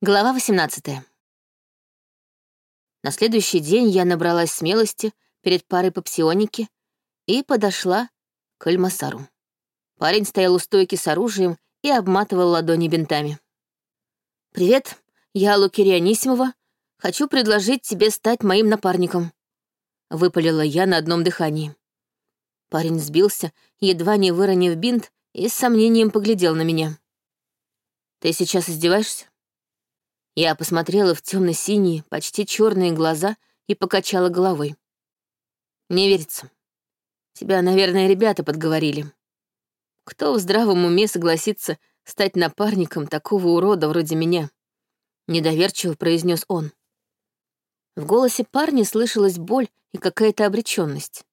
Глава 18. На следующий день я набралась смелости перед парой по псионике и подошла к Альмасару. Парень стоял у стойки с оружием и обматывал ладони бинтами. «Привет, я Лукерия Анисимова. Хочу предложить тебе стать моим напарником», — выпалила я на одном дыхании. Парень сбился, едва не выронив бинт, и с сомнением поглядел на меня. «Ты сейчас издеваешься?» Я посмотрела в темно-синие, почти черные глаза и покачала головой. Не верится. Тебя, наверное, ребята подговорили. Кто в здравом уме согласится стать напарником такого урода вроде меня? Недоверчиво произнес он. В голосе парня слышалась боль и какая-то обреченность.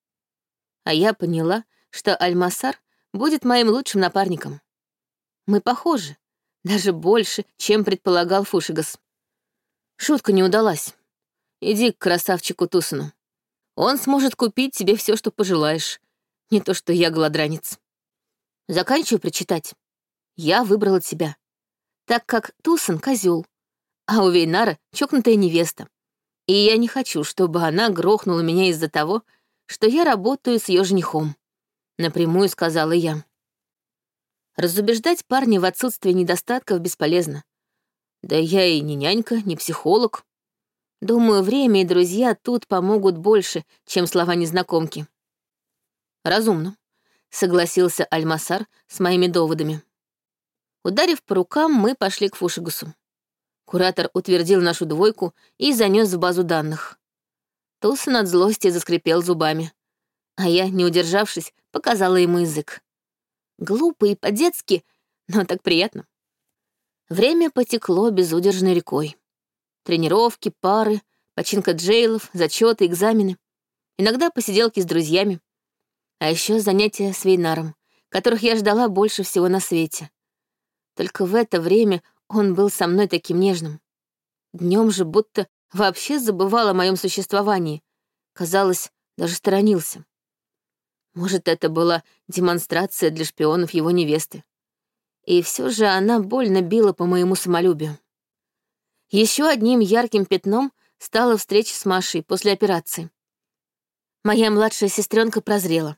А я поняла, что Альмасар будет моим лучшим напарником. Мы похожи, даже больше, чем предполагал Фушигас. Шутка не удалась. Иди к красавчику Тусану. Он сможет купить тебе все, что пожелаешь. Не то, что я голодранец. Заканчиваю прочитать. Я выбрала тебя. Так как Тусан — козел, а у Вейнара — чокнутая невеста. И я не хочу, чтобы она грохнула меня из-за того, что я работаю с ее женихом. Напрямую сказала я. Разубеждать парня в отсутствии недостатков бесполезно. Да я и не нянька, не психолог. Думаю, время и друзья тут помогут больше, чем слова незнакомки. Разумно, согласился Альмасар с моими доводами. Ударив по рукам, мы пошли к Фушигусу. Куратор утвердил нашу двойку и занес в базу данных. Тусон от злости заскрипел зубами, а я, не удержавшись, показала ему язык. Глупо и по-детски, но так приятно. Время потекло безудержной рекой. Тренировки, пары, починка джейлов, зачеты, экзамены. Иногда посиделки с друзьями. А еще занятия с Вейнаром, которых я ждала больше всего на свете. Только в это время он был со мной таким нежным. Днем же будто вообще забывал о моем существовании. Казалось, даже сторонился. Может, это была демонстрация для шпионов его невесты. И все же она больно била по моему самолюбию. Еще одним ярким пятном стала встреча с Машей после операции. Моя младшая сестренка прозрела.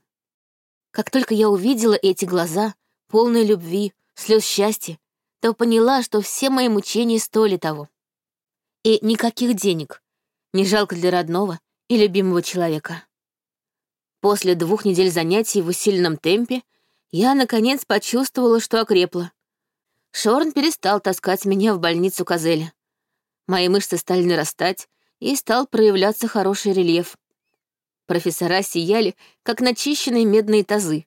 Как только я увидела эти глаза, полные любви, слез счастья, то поняла, что все мои мучения стоили того. И никаких денег, не жалко для родного и любимого человека. После двух недель занятий в усиленном темпе я, наконец, почувствовала, что окрепла. Шорн перестал таскать меня в больницу Козеля. Мои мышцы стали нарастать, и стал проявляться хороший рельеф. Профессора сияли, как начищенные медные тазы.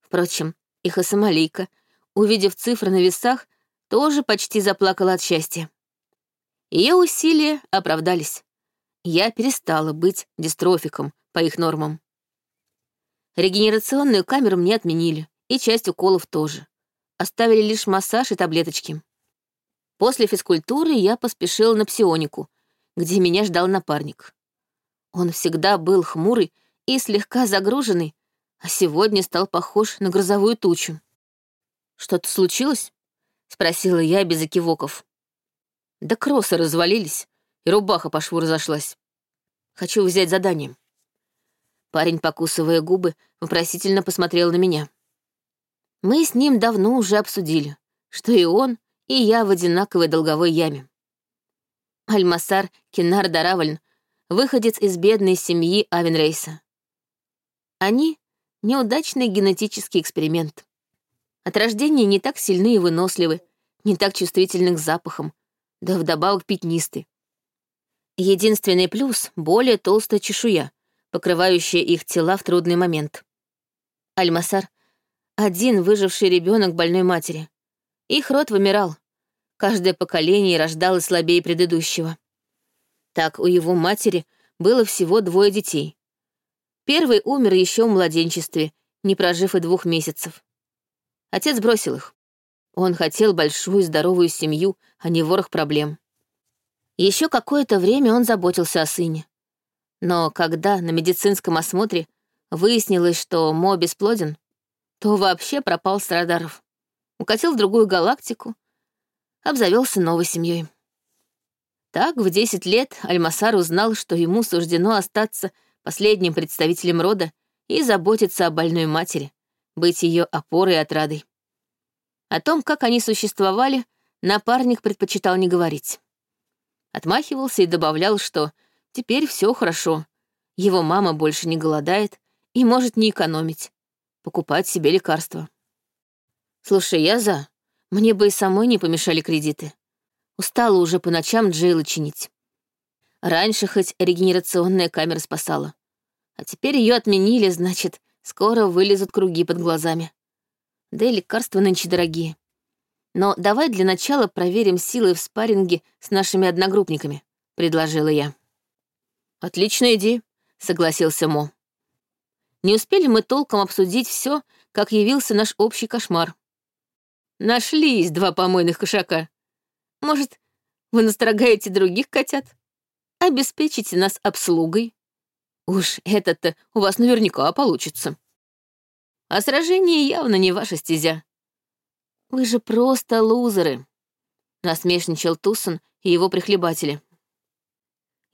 Впрочем, их и Самалийка, увидев цифры на весах, тоже почти заплакала от счастья. Ее усилия оправдались. Я перестала быть дистрофиком по их нормам. Регенерационную камеру мне отменили, и часть уколов тоже. Оставили лишь массаж и таблеточки. После физкультуры я поспешила на псионику, где меня ждал напарник. Он всегда был хмурый и слегка загруженный, а сегодня стал похож на грозовую тучу. «Что-то случилось?» — спросила я без окивоков. Да кроссы развалились, и рубаха по шву разошлась. Хочу взять задание. Парень, покусывая губы, вопросительно посмотрел на меня. Мы с ним давно уже обсудили, что и он, и я в одинаковой долговой яме. Альмасар Кинар Даравальн, выходец из бедной семьи Авенрейса. Они — неудачный генетический эксперимент. От рождения не так сильны и выносливы, не так чувствительны к запахам, да вдобавок пятнисты. Единственный плюс — более толстая чешуя, покрывающая их тела в трудный момент. Альмасар — один выживший ребенок больной матери. Их род вымирал. Каждое поколение рождалось слабее предыдущего. Так у его матери было всего двое детей. Первый умер еще в младенчестве, не прожив и двух месяцев. Отец бросил их. Он хотел большую здоровую семью, а не ворох проблем. Еще какое-то время он заботился о сыне. Но когда на медицинском осмотре выяснилось, что Мо бесплоден, то вообще пропал с радаров. Укатил в другую галактику, обзавелся новой семьей. Так в 10 лет Альмасар узнал, что ему суждено остаться последним представителем рода и заботиться о больной матери, быть ее опорой и отрадой. О том, как они существовали, напарник предпочитал не говорить. Отмахивался и добавлял, что теперь все хорошо, его мама больше не голодает и может не экономить, покупать себе лекарства. Слушай, я за. Мне бы и самой не помешали кредиты. Устала уже по ночам Джейла чинить. Раньше хоть регенерационная камера спасала. А теперь ее отменили, значит, скоро вылезут круги под глазами. Да и лекарства нынче дорогие. Но давай для начала проверим силы в спарринге с нашими одногруппниками, предложила я. Отличная идея, согласился Мо. Не успели мы толком обсудить все, как явился наш общий кошмар. Нашлись два помойных кошака. Может, вы настрогаете других котят? Обеспечите нас обслугой. Уж это-то у вас наверняка получится. А сражение явно не ваша стезя. Вы же просто лузеры, насмешничал Тусон и его прихлебатели.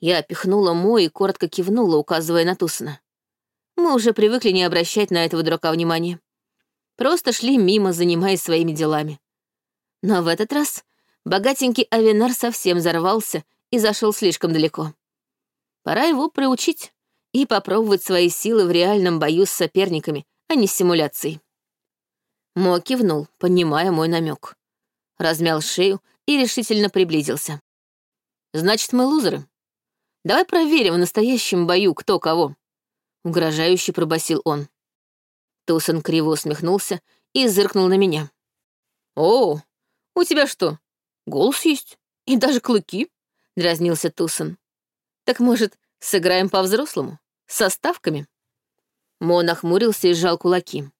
Я пихнула Мо и коротко кивнула, указывая на Тусона. Мы уже привыкли не обращать на этого дурака внимания. Просто шли мимо, занимаясь своими делами. Но в этот раз богатенький Авенар совсем взорвался и зашел слишком далеко. Пора его приучить и попробовать свои силы в реальном бою с соперниками, а не с симуляцией. Мо кивнул, понимая мой намек. Размял шею и решительно приблизился. «Значит, мы лузеры. Давай проверим в настоящем бою, кто кого», — угрожающе пробасил он. Тусон криво усмехнулся и зыркнул на меня. «О, у тебя что, голос есть? И даже клыки?» — дразнился Тусон. «Так, может, сыграем по-взрослому? Со ставками?» Мо нахмурился и сжал кулаки.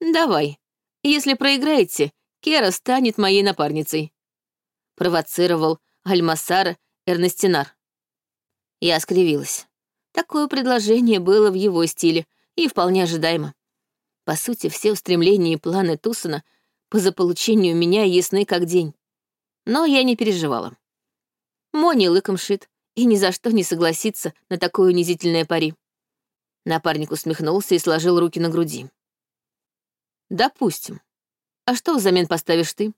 «Давай. Если проиграете, Кера станет моей напарницей», — провоцировал Альмасара Эрнестинар. Я скривилась. Такое предложение было в его стиле и вполне ожидаемо. По сути, все устремления и планы Тусона по заполучению меня ясны как день. Но я не переживала. Мони лыком шит и ни за что не согласится на такое унизительное пари. Напарник усмехнулся и сложил руки на груди. «Допустим. А что взамен поставишь ты?»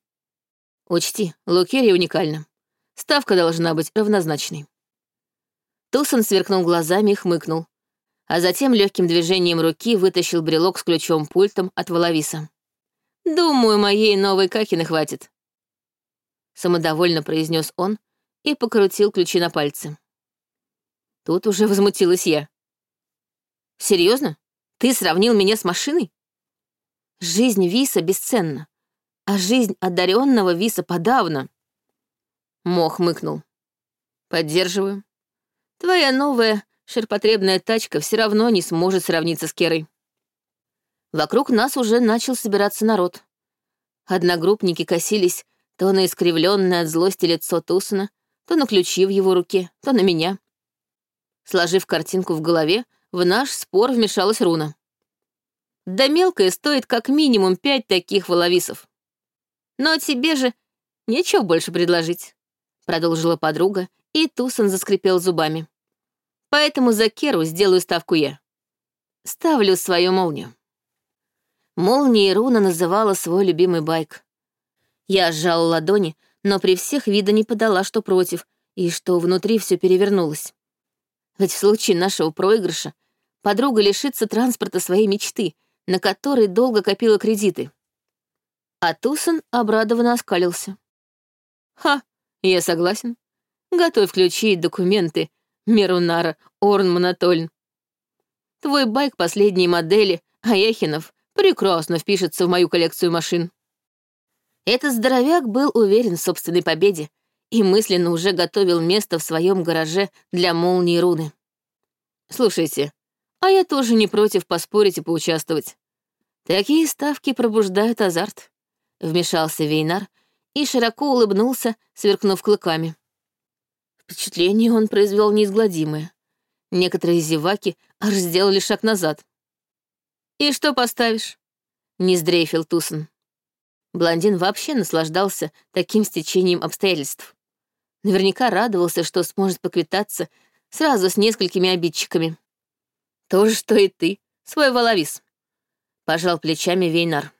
«Учти, Лукерия уникальна. Ставка должна быть равнозначной». Тусон сверкнул глазами и хмыкнул, а затем легким движением руки вытащил брелок с ключом-пультом от Воловиса. «Думаю, моей новой Кахины хватит», — самодовольно произнес он и покрутил ключи на пальцы. Тут уже возмутилась я. «Серьезно? Ты сравнил меня с машиной?» Жизнь Виса бесценна, а жизнь одаренного Виса подавно. Мох мыкнул. «Поддерживаю. Твоя новая ширпотребная тачка все равно не сможет сравниться с Керой. Вокруг нас уже начал собираться народ. Одногруппники косились то на искривленное от злости лицо Тусона, то на ключи в его руке, то на меня. Сложив картинку в голове, в наш спор вмешалась руна. Да мелкая стоит как минимум пять таких воловисов. Но тебе же нечего больше предложить, продолжила подруга, и Тусон заскрипел зубами. Поэтому за Керу сделаю ставку я. Ставлю свою молнию. Молнией Руна называла свой любимый байк. Я сжала ладони, но при всех вида не подала, что против, и что внутри все перевернулось. Ведь в случае нашего проигрыша подруга лишится транспорта своей мечты, на который долго копила кредиты. А Тусон обрадованно оскалился. «Ха, я согласен. Готовь ключи и документы, Мерунара Орн Монотольн. Твой байк последней модели, Аяхинов, прекрасно впишется в мою коллекцию машин. Этот здоровяк был уверен в собственной победе и мысленно уже готовил место в своем гараже для молнии руны. Слушайте, а я тоже не против поспорить и поучаствовать. Такие ставки пробуждают азарт. Вмешался Вейнар и широко улыбнулся, сверкнув клыками. Впечатление он произвел неизгладимое. Некоторые зеваки аж сделали шаг назад. «И что поставишь?» — не сдрейфил Тусон. Блондин вообще наслаждался таким стечением обстоятельств. Наверняка радовался, что сможет поквитаться сразу с несколькими обидчиками. То же, что и ты, свой воловис. Пожал плечами Вейнар.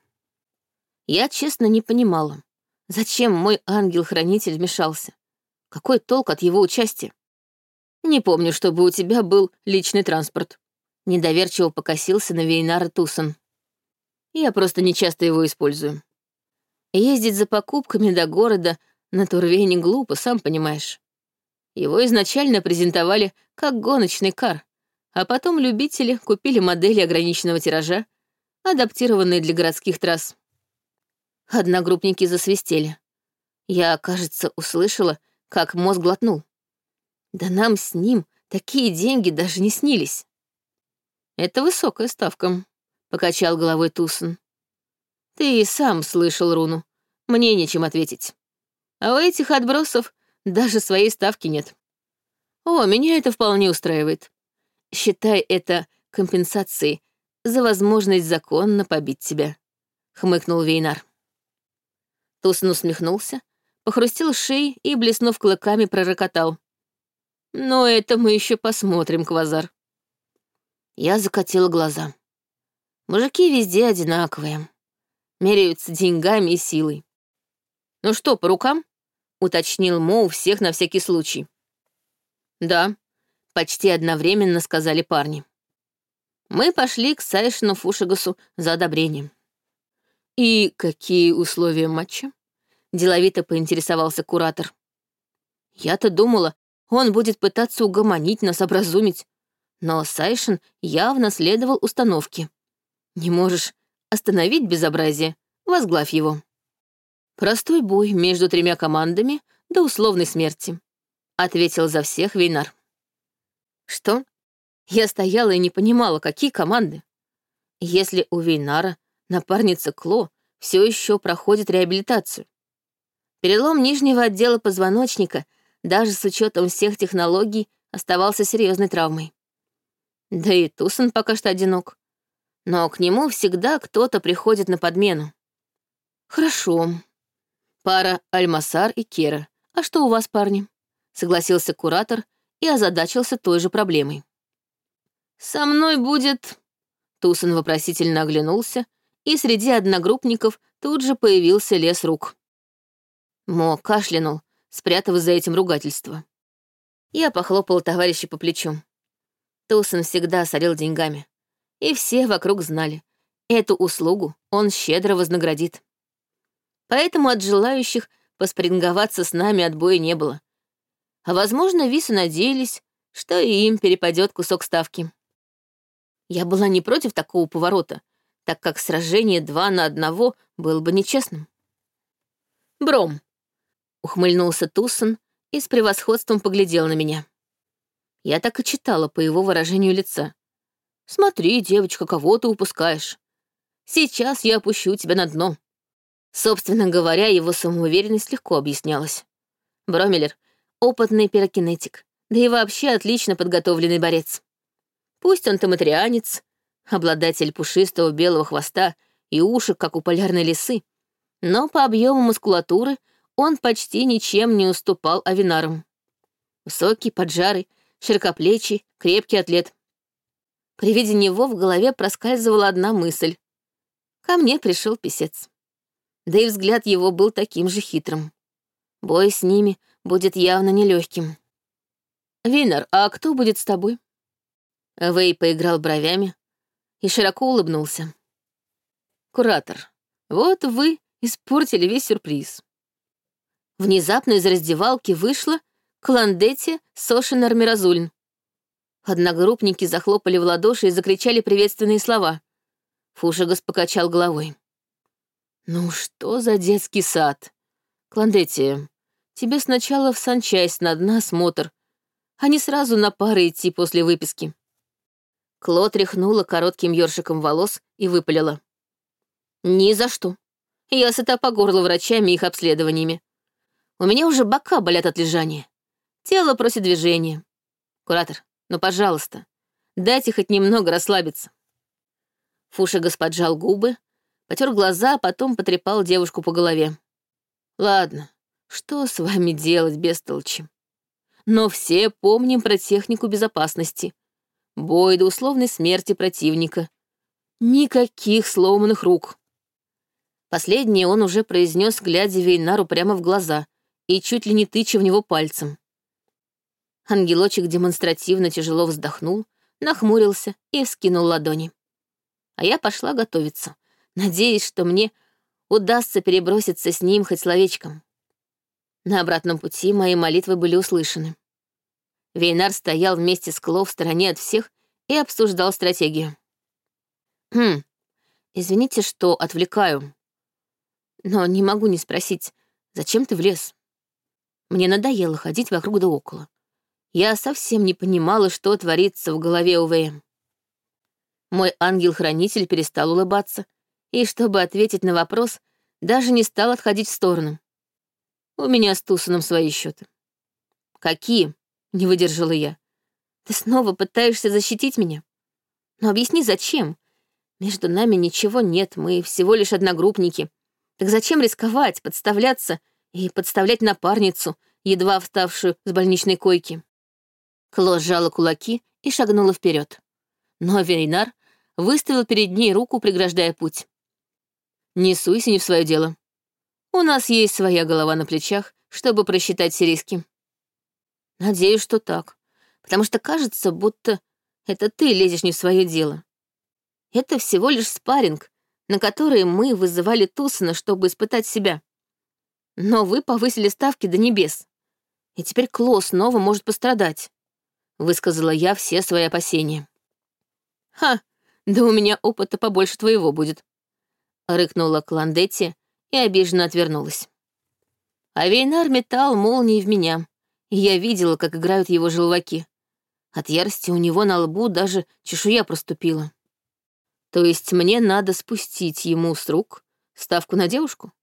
Я честно не понимала, зачем мой ангел-хранитель вмешался. Какой толк от его участия? Не помню, чтобы у тебя был личный транспорт. Недоверчиво покосился на Вейнара Тусон. Я просто не часто его использую. Ездить за покупками до города на Турве не глупо, сам понимаешь. Его изначально презентовали как гоночный кар, а потом любители купили модели ограниченного тиража, адаптированные для городских трасс. Одногруппники засвистели. Я, кажется, услышала, как мозг глотнул. Да нам с ним такие деньги даже не снились. Это высокая ставка, — покачал головой Тусон. Ты и сам слышал руну. Мне нечем ответить. А у этих отбросов даже своей ставки нет. О, меня это вполне устраивает. Считай это компенсацией за возможность законно побить тебя», — хмыкнул Вейнар. Тусон усмехнулся, похрустил шеей и, блеснув клыками, пророкотал. «Но это мы еще посмотрим, Квазар». Я закатила глаза. Мужики везде одинаковые. Меряются деньгами и силой. «Ну что, по рукам?» — уточнил Мо у всех на всякий случай. «Да», — почти одновременно сказали парни мы пошли к Сайшину Фушигасу за одобрением. «И какие условия матча?» — деловито поинтересовался куратор. «Я-то думала, он будет пытаться угомонить нас, образумить. Но Сайшин явно следовал установке. Не можешь остановить безобразие, возглавь его. Простой бой между тремя командами до условной смерти», — ответил за всех Вейнар. «Что? Я стояла и не понимала, какие команды. Если у Вейнара напарница Кло все еще проходит реабилитацию. Перелом нижнего отдела позвоночника, даже с учетом всех технологий, оставался серьезной травмой. Да и Тусон пока что одинок. Но к нему всегда кто-то приходит на подмену. Хорошо. Пара Альмасар и Кера. А что у вас, парни? Согласился куратор и озадачился той же проблемой. «Со мной будет...» Тусон вопросительно оглянулся, и среди одногруппников тут же появился лес рук. Мо кашлянул, спрятав за этим ругательство. Я похлопал товарища по плечу. Тусон всегда сорил деньгами. И все вокруг знали. Эту услугу он щедро вознаградит. Поэтому от желающих поспринговаться с нами отбоя не было. А, возможно, Вису надеялись, что и им перепадет кусок ставки. Я была не против такого поворота, так как сражение два на одного было бы нечестным. «Бром», — ухмыльнулся Тусон и с превосходством поглядел на меня. Я так и читала по его выражению лица. «Смотри, девочка, кого ты упускаешь. Сейчас я опущу тебя на дно». Собственно говоря, его самоуверенность легко объяснялась. Бромелер — опытный пирокинетик, да и вообще отлично подготовленный борец. Пусть он таматрианец, обладатель пушистого белого хвоста и ушек, как у полярной лисы, но по объему мускулатуры он почти ничем не уступал авинарам. Высокий, поджарый, широкоплечий, крепкий атлет. При виде него в голове проскальзывала одна мысль. Ко мне пришел писец. Да и взгляд его был таким же хитрым. Бой с ними будет явно нелегким. «Винер, а кто будет с тобой?» Вэй поиграл бровями и широко улыбнулся. «Куратор, вот вы испортили весь сюрприз». Внезапно из раздевалки вышла Кландетти Сошин Армиразульн. Одногруппники захлопали в ладоши и закричали приветственные слова. Фушагас покачал головой. «Ну что за детский сад? Кландетти, тебе сначала в санчасть на осмотр, а не сразу на пары идти после выписки». Кло тряхнула коротким ёршиком волос и выпалила. «Ни за что. Я сыта по горло врачами и их обследованиями. У меня уже бока болят от лежания. Тело просит движения. Куратор, ну, пожалуйста, дайте хоть немного расслабиться». Фуша господжал губы, потер глаза, а потом потрепал девушку по голове. «Ладно, Что с вами делать, бестолчи? Но все помним про технику безопасности. Бой до условной смерти противника. Никаких сломанных рук. Последнее он уже произнес, глядя Вейнару прямо в глаза и чуть ли не тыча в него пальцем. Ангелочек демонстративно тяжело вздохнул, нахмурился и вскинул ладони. А я пошла готовиться, надеясь, что мне удастся переброситься с ним хоть словечком. На обратном пути мои молитвы были услышаны. Вейнар стоял вместе с Кло в стороне от всех и обсуждал стратегию. «Хм, извините, что отвлекаю, но не могу не спросить, зачем ты влез? Мне надоело ходить вокруг да около. Я совсем не понимала, что творится в голове у ВМ. Мой ангел-хранитель перестал улыбаться, и, чтобы ответить на вопрос, даже не стал отходить в сторону. У меня с Тусаном свои счеты. «Какие?» — не выдержала я. «Ты снова пытаешься защитить меня? Но объясни, зачем? Между нами ничего нет, мы всего лишь одногруппники. Так зачем рисковать, подставляться и подставлять напарницу, едва вставшую с больничной койки?» Кло сжала кулаки и шагнула вперед. Но Вейнар выставил перед ней руку, преграждая путь. «Не суйся не в свое дело. У нас есть своя голова на плечах, чтобы просчитать все риски». «Надеюсь, что так, потому что кажется, будто это ты лезешь не в свое дело. Это всего лишь спарринг, на который мы вызывали Тусана, чтобы испытать себя. Но вы повысили ставки до небес, и теперь Кло снова может пострадать высказала я все свои опасения. «Ха, да у меня опыта побольше твоего будет», — рыкнула Кландетти и обиженно отвернулась. А Вейнар метал молнии в меня, и я видела, как играют его желваки. От ярости у него на лбу даже чешуя проступила. То есть мне надо спустить ему с рук ставку на девушку?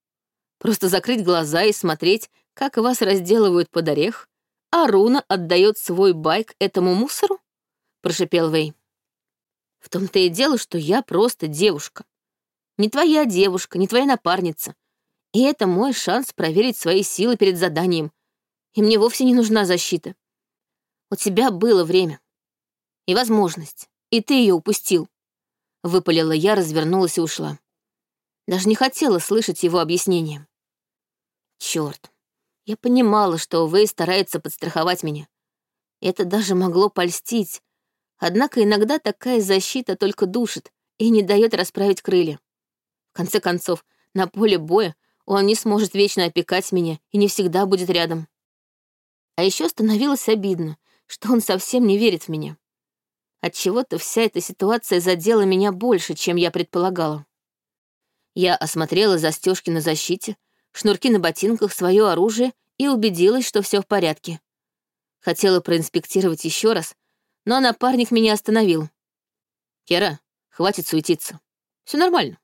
Просто закрыть глаза и смотреть, как вас разделывают под орех, а Руна отдает свой байк этому мусору?» — прошипел Вей. «В том-то и дело, что я просто девушка. Не твоя девушка, не твоя напарница. И это мой шанс проверить свои силы перед заданием. И мне вовсе не нужна защита. У тебя было время. И возможность. И ты ее упустил. Выпалила я, развернулась и ушла. Даже не хотела слышать его объяснение. Черт. Я понимала, что Вэй старается подстраховать меня. Это даже могло польстить. Однако иногда такая защита только душит и не дает расправить крылья. В конце концов, на поле боя он не сможет вечно опекать меня и не всегда будет рядом. А еще становилось обидно, что он совсем не верит в меня. Отчего-то вся эта ситуация задела меня больше, чем я предполагала. Я осмотрела застежки на защите, шнурки на ботинках, свое оружие и убедилась, что все в порядке. Хотела проинспектировать еще раз, но напарник меня остановил. «Кера, хватит суетиться. Все нормально.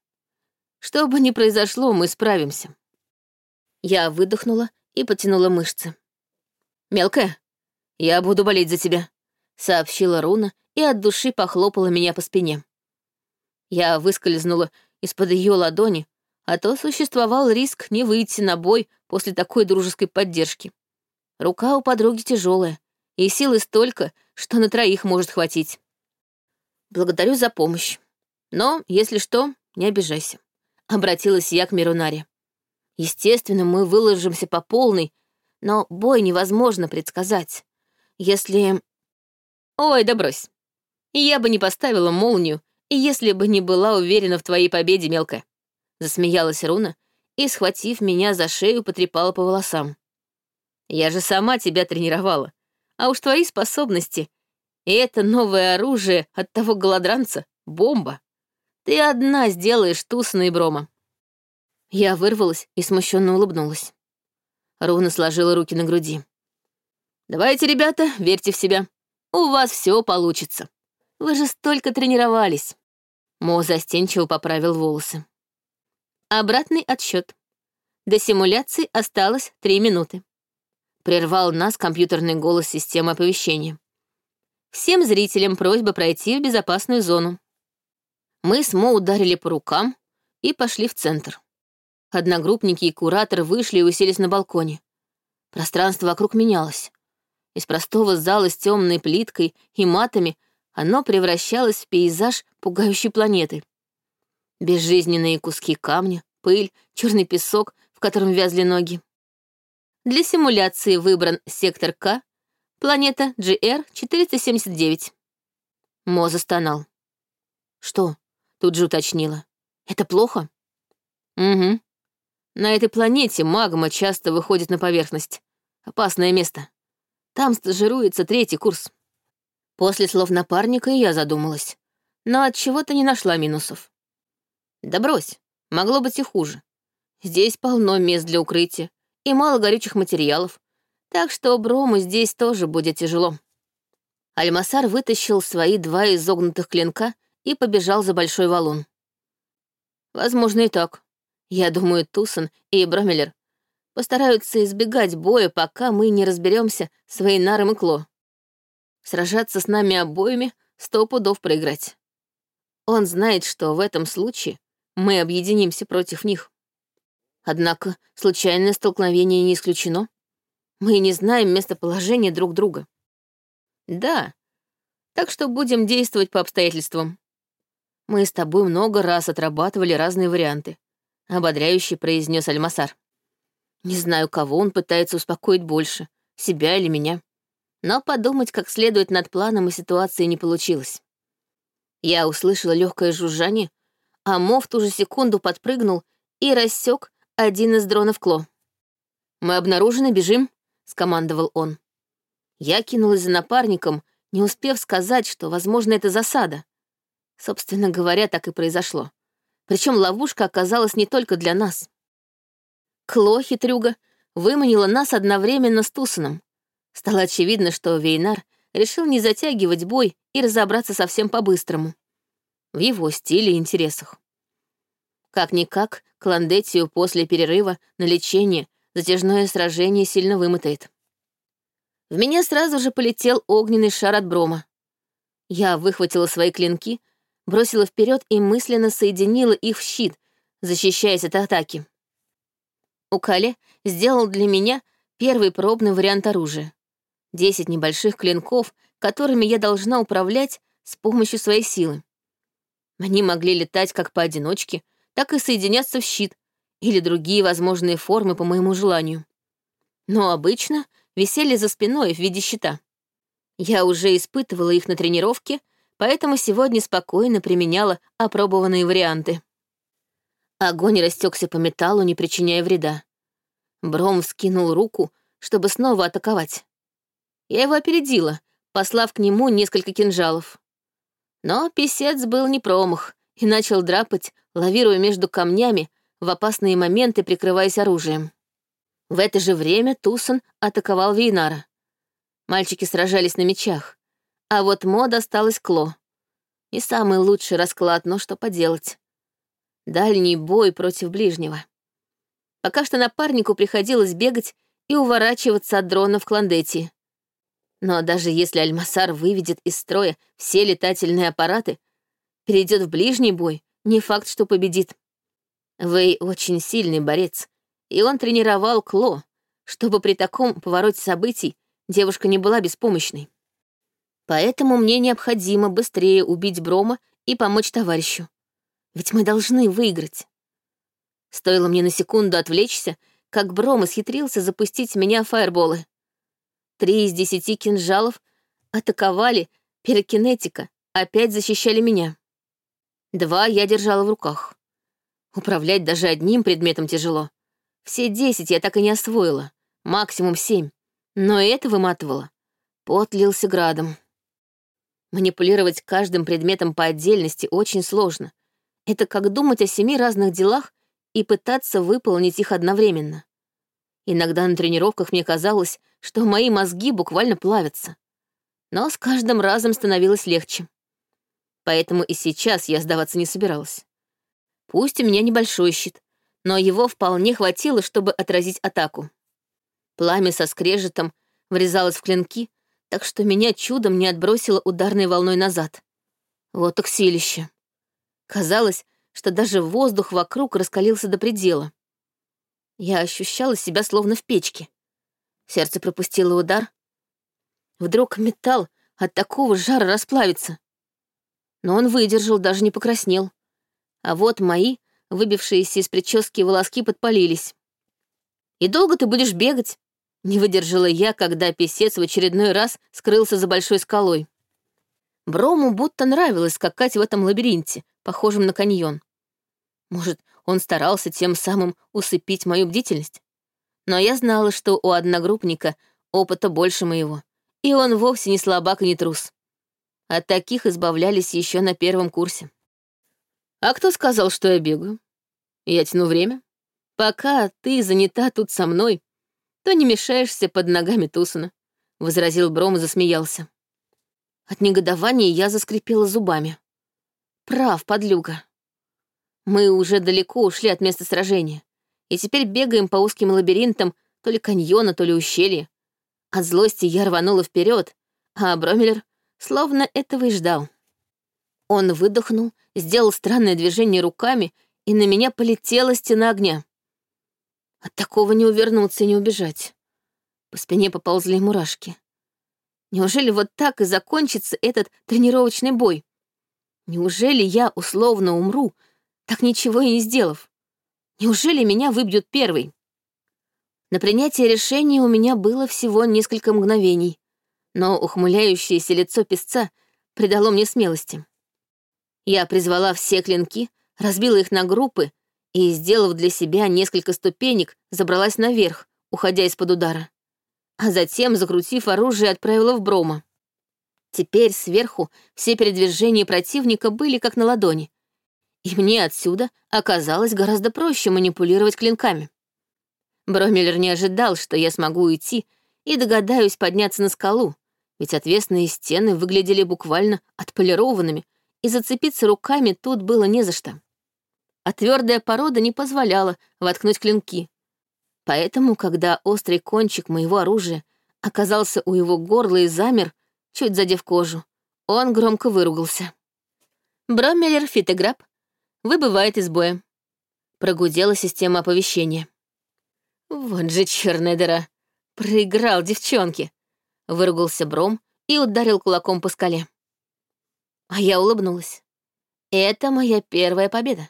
Что бы ни произошло, мы справимся». Я выдохнула и потянула мышцы. «Мелкая, я буду болеть за тебя», — сообщила Руна и от души похлопала меня по спине. Я выскользнула из-под ее ладони, а то существовал риск не выйти на бой после такой дружеской поддержки. Рука у подруги тяжелая, и силы столько, что на троих может хватить. Благодарю за помощь. Но, если что, не обижайся. Обратилась я к Мирунаре. Естественно, мы выложимся по полной, но бой невозможно предсказать. Если... Ой, да брось. Я бы не поставила молнию, если бы не была уверена в твоей победе, мелкая. Засмеялась Руна и, схватив меня за шею, потрепала по волосам. «Я же сама тебя тренировала. А уж твои способности. И это новое оружие от того голодранца — бомба. Ты одна сделаешь Тусана и Брома». Я вырвалась и смущенно улыбнулась. Руна сложила руки на груди. «Давайте, ребята, верьте в себя. У вас все получится. Вы же столько тренировались». Мо застенчиво поправил волосы. Обратный отсчет. До симуляции осталось три минуты. Прервал нас компьютерный голос системы оповещения. Всем зрителям просьба пройти в безопасную зону. Мы с Мо ударили по рукам и пошли в центр. Одногруппники и куратор вышли и уселись на балконе. Пространство вокруг менялось. Из простого зала с темной плиткой и матами оно превращалось в пейзаж пугающей планеты. Безжизненные куски камня, пыль, черный песок, в котором вязли ноги. Для симуляции выбран сектор К, планета GR-479. Мо застонал. «Что?» — тут же уточнила. «Это плохо?» «Угу. На этой планете магма часто выходит на поверхность. Опасное место. Там стажируется третий курс. После слов напарника я задумалась, но от чего-то не нашла минусов. Да брось, могло быть и хуже. Здесь полно мест для укрытия и мало горючих материалов, так что Брому здесь тоже будет тяжело. Альмасар вытащил свои два изогнутых клинка и побежал за большой валун. Возможно, и так. Я думаю, Тусон и Бромелер постараются избегать боя, пока мы не разберемся с Вейнаром и Кло. Сражаться с нами обоими — сто пудов проиграть. Он знает, что в этом случае мы объединимся против них. Однако случайное столкновение не исключено. Мы не знаем местоположения друг друга. Да, так что будем действовать по обстоятельствам. Мы с тобой много раз отрабатывали разные варианты, — ободряюще произнес Альмасар. Не знаю, кого он пытается успокоить больше, себя или меня. Но подумать как следует над планом и ситуацией не получилось. Я услышала легкое жужжание, а Мо в ту же секунду подпрыгнул и рассек один из дронов Кло. «Мы обнаружены, бежим», — скомандовал он. Я кинулась за напарником, не успев сказать, что, возможно, это засада. Собственно говоря, так и произошло. Причем ловушка оказалась не только для нас. Кло, хитрюга, выманила нас одновременно с Тусаном. Стало очевидно, что Вейнар решил не затягивать бой и разобраться совсем по-быстрому. В его стиле и интересах. Как-никак, Кландетию после перерыва на лечение затяжное сражение сильно вымотает. В меня сразу же полетел огненный шар от Брома. Я выхватила свои клинки, бросила вперед и мысленно соединила их в щит, защищаясь от атаки. Укале сделал для меня первый пробный вариант оружия. Десять небольших клинков, которыми я должна управлять с помощью своей силы. Они могли летать как поодиночке, так и соединяться в щит или другие возможные формы по моему желанию. Но обычно висели за спиной в виде щита. Я уже испытывала их на тренировке, поэтому сегодня спокойно применяла опробованные варианты. Огонь растекся по металлу, не причиняя вреда. Бром вскинул руку, чтобы снова атаковать. Я его опередила, послав к нему несколько кинжалов. Но писец был не промах и начал драпать, лавируя между камнями, в опасные моменты прикрываясь оружием. В это же время Тусон атаковал Вейнара. Мальчики сражались на мечах, а вот Мо досталась Кло. Не самый лучший расклад, но что поделать. Дальний бой против ближнего. Пока что напарнику приходилось бегать и уворачиваться от дрона в Кландете. Но даже если Альмасар выведет из строя все летательные аппараты, перейдет в ближний бой, не факт, что победит. Вэй очень сильный борец, и он тренировал Кло, чтобы при таком повороте событий девушка не была беспомощной. Поэтому мне необходимо быстрее убить Брома и помочь товарищу. Ведь мы должны выиграть. Стоило мне на секунду отвлечься, как Бром исхитрился запустить меня фаерболы. Три из десяти кинжалов атаковали пирокинетика, опять защищали меня. Два я держала в руках. Управлять даже одним предметом тяжело. Все десять я так и не освоила, максимум семь. Но это выматывало. Пот лился градом. Манипулировать каждым предметом по отдельности очень сложно — это как думать о семи разных делах и пытаться выполнить их одновременно. Иногда на тренировках мне казалось, что мои мозги буквально плавятся. Но с каждым разом становилось легче. Поэтому и сейчас я сдаваться не собиралась. Пусть у меня небольшой щит, но его вполне хватило, чтобы отразить атаку. Пламя со скрежетом врезалось в клинки, так что меня чудом не отбросило ударной волной назад. Вот так силище. Казалось, что даже воздух вокруг раскалился до предела. Я ощущала себя словно в печке. Сердце пропустило удар. Вдруг металл от такого жара расплавится. Но он выдержал, даже не покраснел. А вот мои, выбившиеся из прически волоски, подпалились. «И долго ты будешь бегать?» Не выдержала я, когда писец в очередной раз скрылся за большой скалой. Брому будто нравилось скакать в этом лабиринте, похожем на каньон. Может, он старался тем самым усыпить мою бдительность? Но я знала, что у одногруппника опыта больше моего, и он вовсе не слабак и не трус. От таких избавлялись еще на первом курсе. А кто сказал, что я бегаю? Я тяну время. Пока ты занята тут со мной, то не мешаешься под ногами Тусана», — возразил Бром и засмеялся. От негодования я заскрипела зубами. Прав, подлюга. Мы уже далеко ушли от места сражения, и теперь бегаем по узким лабиринтам то ли каньона, то ли ущелья. От злости я рванула вперед, а Бромелер словно этого и ждал. Он выдохнул, сделал странное движение руками, и на меня полетела стена огня. От такого не увернуться и не убежать. По спине поползли мурашки. Неужели вот так и закончится этот тренировочный бой? Неужели я условно умру, так ничего и не сделав? Неужели меня выбьют первый? На принятие решения у меня было всего несколько мгновений, но ухмыляющееся лицо песца придало мне смелости. Я призвала все клинки, разбила их на группы и, сделав для себя несколько ступенек, забралась наверх, уходя из-под удара. А затем, закрутив оружие, отправила в Брома. Теперь сверху все передвижения противника были как на ладони, и мне отсюда оказалось гораздо проще манипулировать клинками. Бромелер не ожидал, что я смогу уйти и догадаюсь подняться на скалу, ведь отвесные стены выглядели буквально отполированными, и зацепиться руками тут было не за что а твердая порода не позволяла воткнуть клинки. Поэтому, когда острый кончик моего оружия оказался у его горла и замер, чуть задев кожу, он громко выругался. «Бромелер Фитеграб выбывает из боя», — прогудела система оповещения. «Вот же черная дыра! Проиграл девчонки!» — выругался Бром и ударил кулаком по скале. А я улыбнулась. «Это моя первая победа.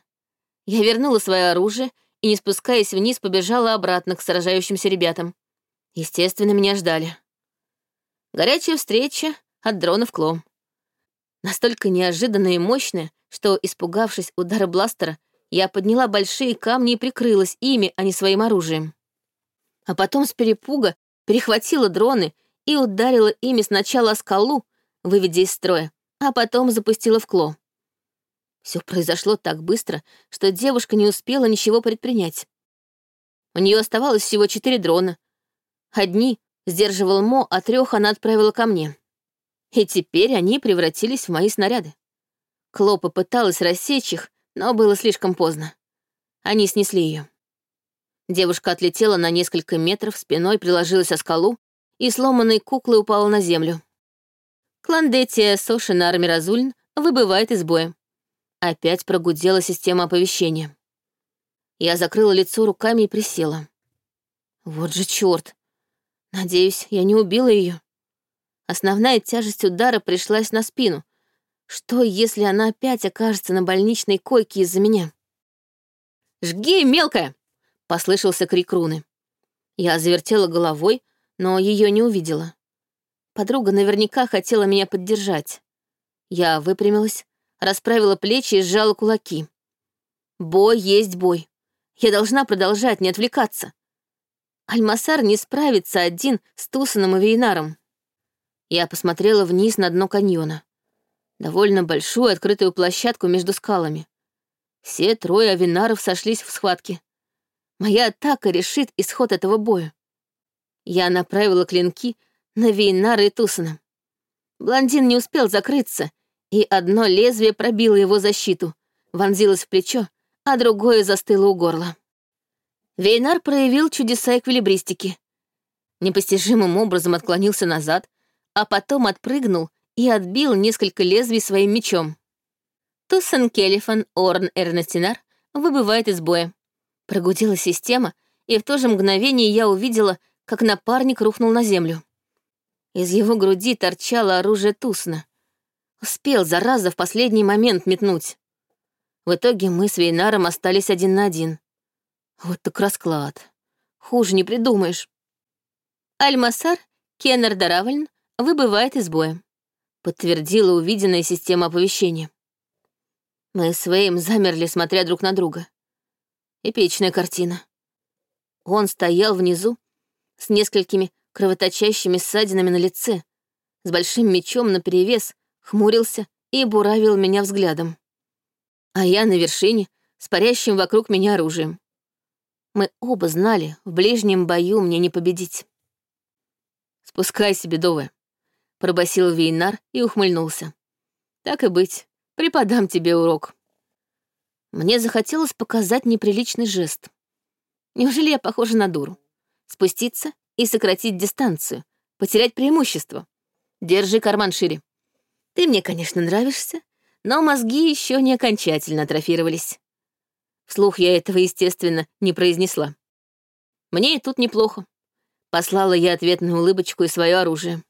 Я вернула свое оружие и, не спускаясь вниз, побежала обратно к сражающимся ребятам. Естественно, меня ждали. Горячая встреча от дрона в клом. Настолько неожиданная и мощная, что, испугавшись удара бластера, я подняла большие камни и прикрылась ими, а не своим оружием. А потом с перепуга перехватила дроны и ударила ими сначала о скалу, выведя из строя, а потом запустила в кло. Все произошло так быстро, что девушка не успела ничего предпринять. У нее оставалось всего четыре дрона. Одни сдерживал Мо, а трех она отправила ко мне. И теперь они превратились в мои снаряды. Кло попыталась рассечь их, но было слишком поздно. Они снесли ее. Девушка отлетела на несколько метров, спиной приложилась о скалу и сломанной куклой упала на землю. Кландетия Сошина Армиразульн выбывает из боя. Опять прогудела система оповещения. Я закрыла лицо руками и присела. Вот же черт! Надеюсь, я не убила ее. Основная тяжесть удара пришлась на спину. Что, если она опять окажется на больничной койке из-за меня? «Жги, мелкая!» — послышался крик руны. Я завертела головой, но ее не увидела. Подруга наверняка хотела меня поддержать. Я выпрямилась, расправила плечи и сжала кулаки. Бой есть бой. Я должна продолжать, не отвлекаться. Альмасар не справится один с Тусаном и Вейнаром. Я посмотрела вниз на дно каньона. Довольно большую открытую площадку между скалами. Все трое авинаров сошлись в схватке. Моя атака решит исход этого боя. Я направила клинки на Вейнара и Тусана. Блондин не успел закрыться, и одно лезвие пробило его защиту, вонзилось в плечо, а другое застыло у горла. Вейнар проявил чудеса эквилибристики. Непостижимым образом отклонился назад, а потом отпрыгнул и отбил несколько лезвий своим мечом. Туссен Келлифан Орн Эрнестинар выбывает из боя. Прогудела система, и в то же мгновение я увидела, как напарник рухнул на землю. Из его груди торчало оружие Тусна. Успел, зараза, в последний момент метнуть. В итоге мы с Вейнаром остались один на один. Вот так расклад. Хуже не придумаешь. Альмасар Кеннер Даравальн выбывает из боя, подтвердила увиденная система оповещения. Мы с Вэем замерли, смотря друг на друга. Эпичная картина. Он стоял внизу с несколькими кровоточащими ссадинами на лице, с большим мечом наперевес, хмурился и буравил меня взглядом. А я на вершине, с парящим вокруг меня оружием. Мы оба знали, в ближнем бою мне не победить. «Спускайся, бедовая», — пробасил Вейнар и ухмыльнулся. «Так и быть, преподам тебе урок». Мне захотелось показать неприличный жест. Неужели я похожа на дуру? Спуститься и сократить дистанцию, потерять преимущество. Держи карман шире. Ты мне, конечно, нравишься, но мозги еще не окончательно атрофировались. Вслух я этого, естественно, не произнесла. Мне и тут неплохо. Послала я ответную улыбочку и свое оружие.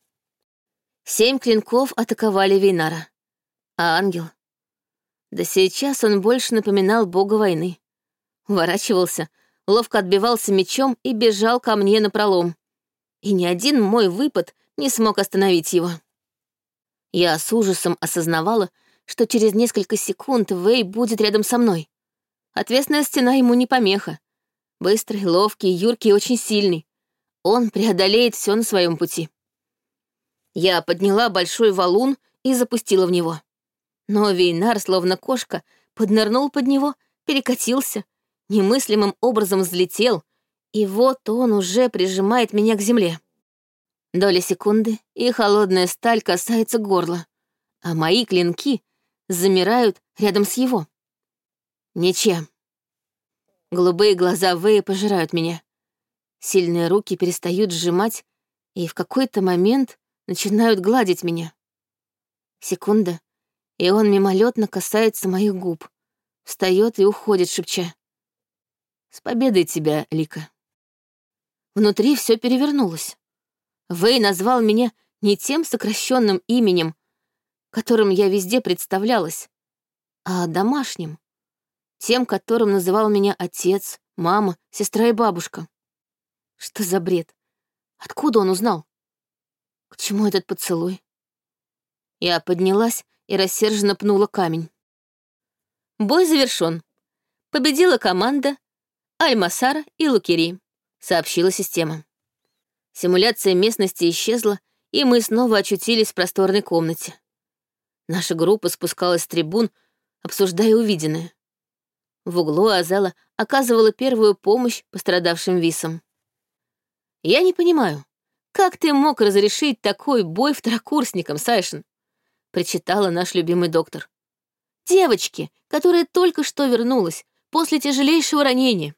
Семь клинков атаковали Вейнара. А ангел? Да сейчас он больше напоминал бога войны. Уворачивался, ловко отбивался мечом и бежал ко мне напролом. И ни один мой выпад не смог остановить его. Я с ужасом осознавала, что через несколько секунд Вэй будет рядом со мной. Отвесная стена ему не помеха. Быстрый, ловкий, юркий и очень сильный. Он преодолеет все на своем пути. Я подняла большой валун и запустила в него. Но Вейнар, словно кошка, поднырнул под него, перекатился, немыслимым образом взлетел, и вот он уже прижимает меня к земле. Доля секунды, и холодная сталь касается горла, а мои клинки замирают рядом с его. Ничем. Голубые глаза Вэя пожирают меня. Сильные руки перестают сжимать и в какой-то момент начинают гладить меня. Секунда, и он мимолетно касается моих губ, встает и уходит, шепча. «С победой тебя, Лика». Внутри все перевернулось. Вэй назвал меня не тем сокращенным именем, которым я везде представлялась, а домашним, тем, которым называл меня отец, мама, сестра и бабушка. Что за бред? Откуда он узнал? К чему этот поцелуй? Я поднялась и рассерженно пнула камень. Бой завершен. Победила команда Альмасара и Лукери, сообщила система. Симуляция местности исчезла, и мы снова очутились в просторной комнате. Наша группа спускалась с трибун, обсуждая увиденное. В углу Азела оказывала первую помощь пострадавшим висам. Я не понимаю, как ты мог разрешить такой бой второкурсникам, Сайшин? Причитала наш любимый доктор. Девочки, которая только что вернулась после тяжелейшего ранения.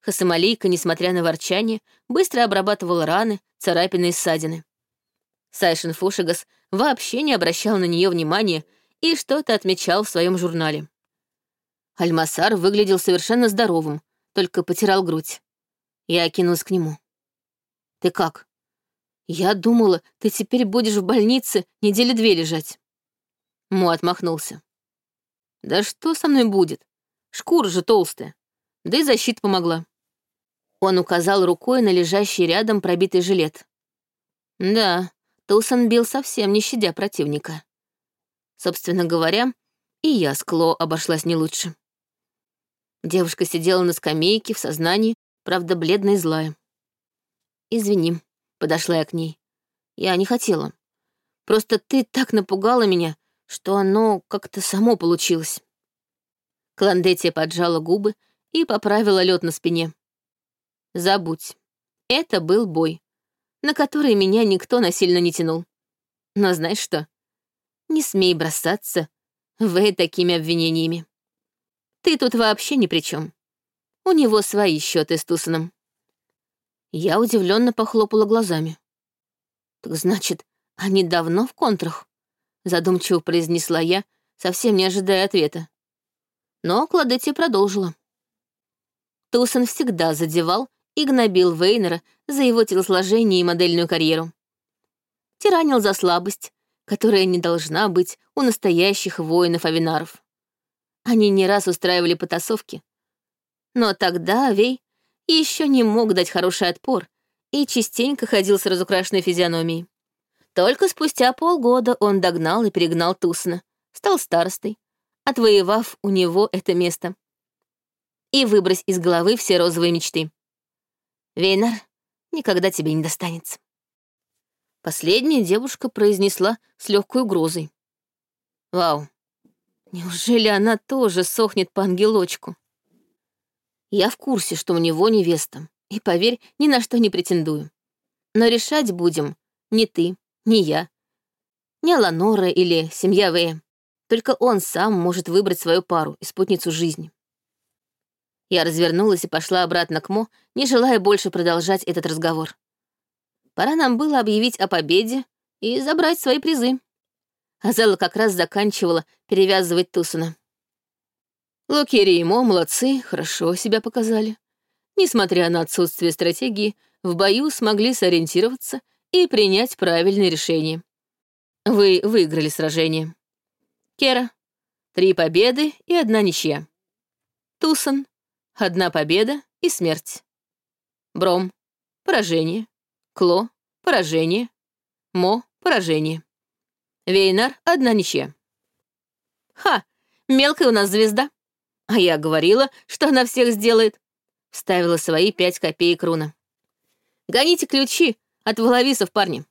Хасамалийка, несмотря на ворчание, быстро обрабатывала раны, царапины и ссадины. Сайшин Фушигас вообще не обращал на нее внимания и что-то отмечал в своем журнале. Альмасар выглядел совершенно здоровым, только потирал грудь. Я окинулась к нему. Ты как? Я думала, ты теперь будешь в больнице недели две лежать. Мо отмахнулся. Да что со мной будет? Шкура же толстая. Да и защита помогла. Он указал рукой на лежащий рядом пробитый жилет. Да, Тусон бил совсем не щадя противника. Собственно говоря, и я с Кло обошлась не лучше. Девушка сидела на скамейке в сознании, правда, бледная и злая. «Извини», — подошла я к ней. «Я не хотела. Просто ты так напугала меня, что оно как-то само получилось». Кландетия поджала губы и поправила лед на спине. «Забудь. Это был бой, на который меня никто насильно не тянул. Но знаешь что? Не смей бросаться вы такими обвинениями. Ты тут вообще ни при чем. У него свои счеты с Тусаном. Я удивленно похлопала глазами. «Так значит, они давно в контрах?» Задумчиво произнесла я, совсем не ожидая ответа. Но Кладетти продолжила. Тусон всегда задевал и гнобил Вейнера за его телосложение и модельную карьеру. Тиранил за слабость, которая не должна быть у настоящих воинов-авинаров. Они не раз устраивали потасовки. Но тогда Вей еще не мог дать хороший отпор и частенько ходил с разукрашенной физиономией. Только спустя полгода он догнал и перегнал Тусна, стал старостой, отвоевав у него это место. И выбрось из головы все розовые мечты. Вейнар никогда тебе не достанется. Последняя девушка произнесла с легкой угрозой. Вау, неужели она тоже сохнет по ангелочку? Я в курсе, что у него невеста, и, поверь, ни на что не претендую. Но решать будем не ты, не я, не Аланора или семья Вэя. Только он сам может выбрать свою пару и спутницу жизни. Я развернулась и пошла обратно к Мо, не желая больше продолжать этот разговор. Пора нам было объявить о победе и забрать свои призы. Азела как раз заканчивала перевязывать Тусуна. Лукери и Мо молодцы, хорошо себя показали. Несмотря на отсутствие стратегии, в бою смогли сориентироваться и принять правильное решение. Вы выиграли сражение. Кера — три победы и одна ничья. Тусон — одна победа и смерть. Бром — поражение. Кло — поражение. Мо — поражение. Вейнар — одна ничья. Ха, мелкая у нас звезда. А я говорила, что она всех сделает. Вставила свои пять копеек руна. Гоните ключи от воловисов, парни.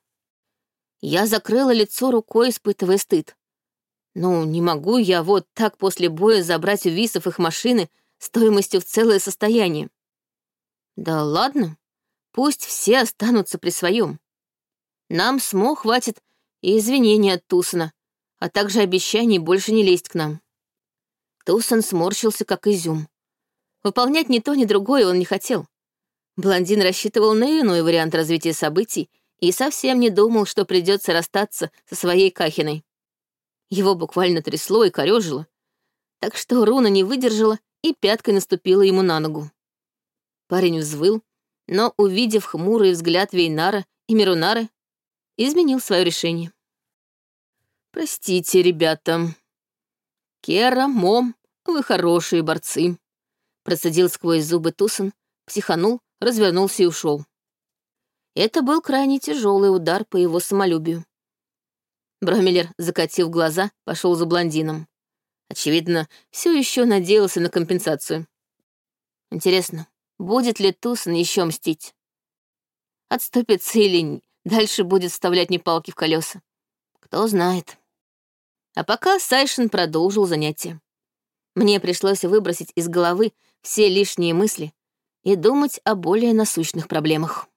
Я закрыла лицо рукой, испытывая стыд. Ну, не могу я вот так после боя забрать у висов их машины стоимостью в целое состояние. Да ладно, пусть все останутся при своем. Нам СМО хватит и извинений от Тусона, а также обещаний больше не лезть к нам. Тусон сморщился, как изюм. Выполнять ни то, ни другое он не хотел. Блондин рассчитывал на иной вариант развития событий и совсем не думал, что придется расстаться со своей Кахиной. Его буквально трясло и корёжило, так что руна не выдержала и пяткой наступила ему на ногу. Парень взвыл, но, увидев хмурый взгляд Вейнара и Мирунары, изменил свое решение. «Простите, ребята. Кера, Мом, вы хорошие борцы», — процедил сквозь зубы Тусон, психанул, развернулся и ушел. Это был крайне тяжелый удар по его самолюбию. Бромелер, закатив глаза, пошел за блондином. Очевидно, все еще надеялся на компенсацию. Интересно, будет ли Тусон еще мстить? Отступится или дальше будет вставлять мне палки в колеса? Кто знает. А пока Сайшин продолжил занятие. Мне пришлось выбросить из головы все лишние мысли и думать о более насущных проблемах.